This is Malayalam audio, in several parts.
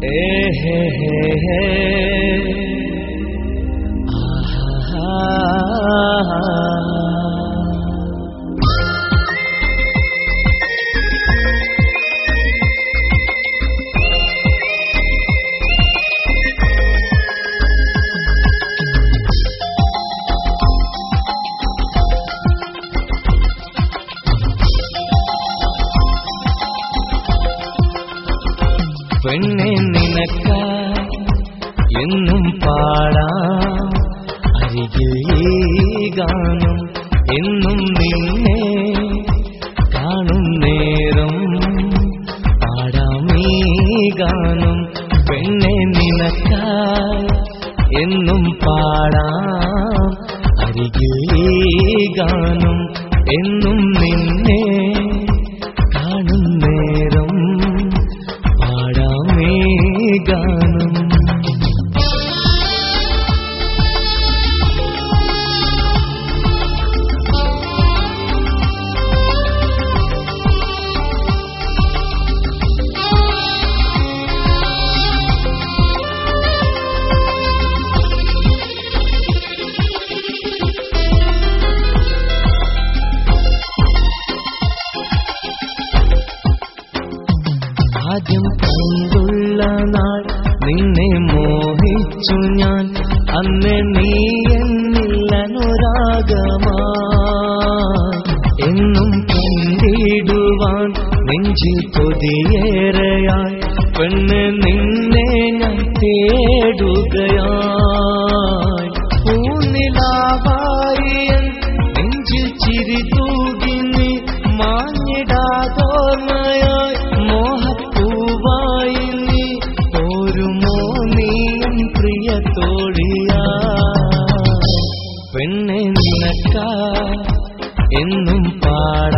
Hey, hey, hey, hey. പെണ്ണെ നിനക്ക എന്നും പാടാം. അരികിൽ ഗാനം എന്നും നിന്നെ കാണും നേരം. പാടാം ഗാനം പെണ്ണെ നിനക്ക എന്നും പാടാം. അരികിൽ ഗാനം എന്നും നിന്നെ ആദ്യം കണ്ടുള്ള നാൾ നിന്നെ മോഹിച്ചു ഞാൻ. അന്ന് നീ എന്നില്ലനുരാഗമാ എന്നും കണ്ടിടുവാൻ നെഞ്ചിൽ കൊതിയേറെയായി. പെണ്ണ് നിന്നെ ഞാൻ തേടുകയായി എന്നും പാടാം.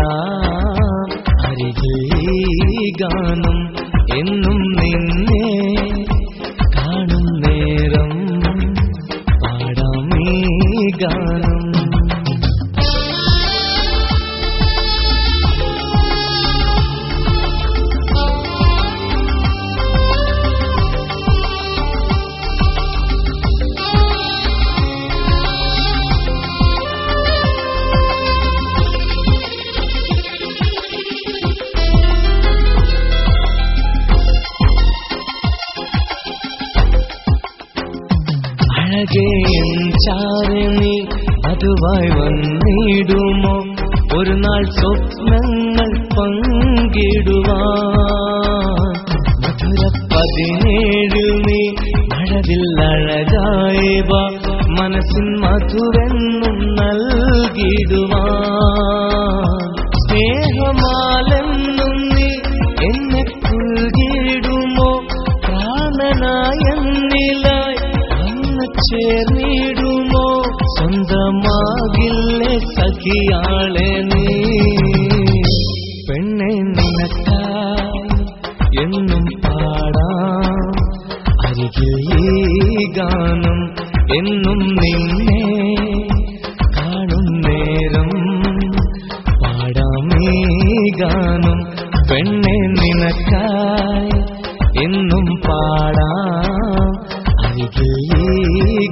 അഴകേ ചാരണി അതുവായി വന്നിടുമോ? ഒരു നാൾ സ്വപ്നങ്ങൾ പങ്കിടുവാൻ. മധുര പതിനേഴുമേ നീ മഴവിൽ അഴകായവ മനസ്സിൻ മധുരെന്നും നൽകിടുവാൻ. ചേർന്നിടുമോ? സ്വന്തമാകില്ലേ സഖിയാളെ നീ? പെണ്ണെ നിനക്കായി എന്നും പാടാം. അരികിൽ ഈ ഗാനം എന്നും നിന്നെ കാണും നേരം. പാടാമേ ഗാനം പെണ്ണെ നിനക്കായി എന്നും പാടാം.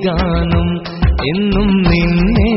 ഗാനം എന്നും നിന്നെ